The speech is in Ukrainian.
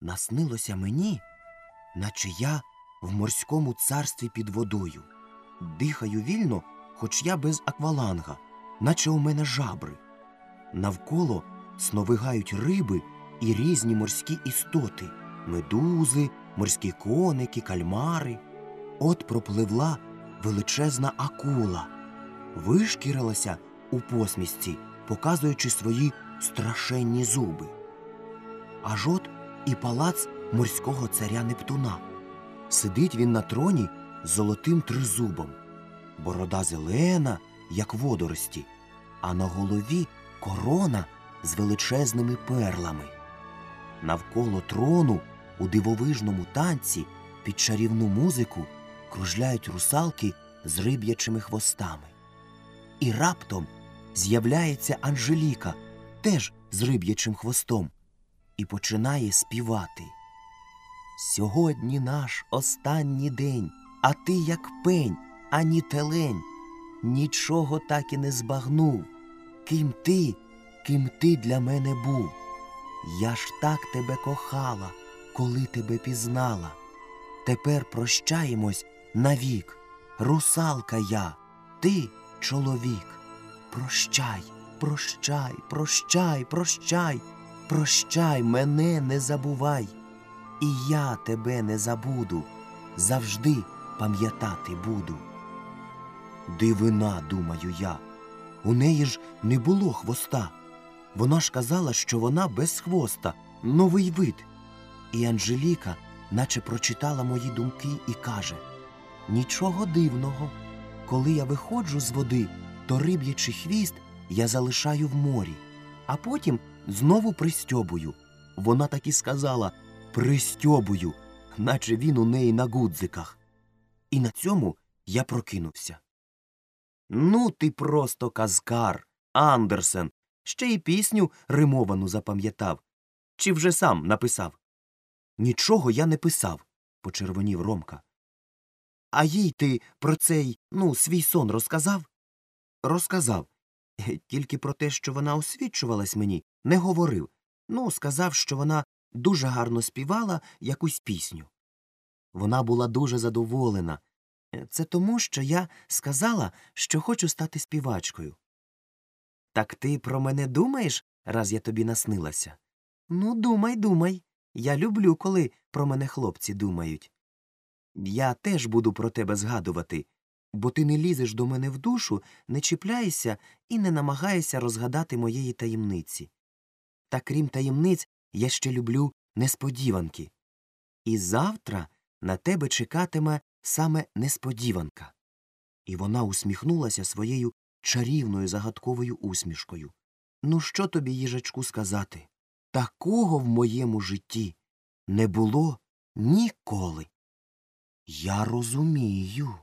Наснилося мені, наче я в морському царстві під водою. Дихаю вільно, хоч я без акваланга, наче у мене жабри. Навколо сновигають риби і різні морські істоти медузи, морські коники, кальмари. От пропливла величезна акула, вишкірилася у посмішці, показуючи свої страшенні зуби. Аж от і палац морського царя Нептуна. Сидить він на троні з золотим тризубом, борода зелена, як водорості, а на голові корона з величезними перлами. Навколо трону у дивовижному танці під чарівну музику кружляють русалки з риб'ячими хвостами. І раптом з'являється Анжеліка, теж з риб'ячим хвостом, і починає співати. Сьогодні наш останній день, а ти, як пень, ані телень, нічого так і не збагнув. Ким ти, ким ти для мене був. Я ж так тебе кохала, коли тебе пізнала. Тепер прощаємось навік. Русалка я, ти чоловік. Прощай, прощай, прощай, прощай, прощай, мене не забувай. І я тебе не забуду, завжди пам'ятати буду. Дивина, думаю я, у неї ж не було хвоста. Вона ж казала, що вона без хвоста, новий вид. І Анжеліка, наче прочитала мої думки і каже Нічого дивного. Коли я виходжу з води, то риб'ячий хвіст я залишаю в морі, а потім знову пристьобую. Вона так і сказала пристьобую, наче він у неї на гудзиках. І на цьому я прокинувся. Ну, ти просто казкар, Андерсен, ще й пісню римовану запам'ятав. Чи вже сам написав? Нічого я не писав, почервонів Ромка. А їй ти про цей, ну, свій сон розказав? Розказав. Е, Тільки про те, що вона освічувалась мені, не говорив. Ну, сказав, що вона дуже гарно співала якусь пісню. Вона була дуже задоволена. Е, Це тому, що я сказала, що хочу стати співачкою. Так ти про мене думаєш, раз я тобі наснилася? Ну, думай, думай. Я люблю, коли про мене хлопці думають. Я теж буду про тебе згадувати, бо ти не лізеш до мене в душу, не чіпляєшся і не намагаєшся розгадати моєї таємниці. Та крім таємниць, я ще люблю несподіванки. І завтра на тебе чекатиме саме несподіванка. І вона усміхнулася своєю чарівною загадковою усмішкою. Ну, що тобі, їжачку, сказати? Такого в моєму житті не було ніколи. Я розумію.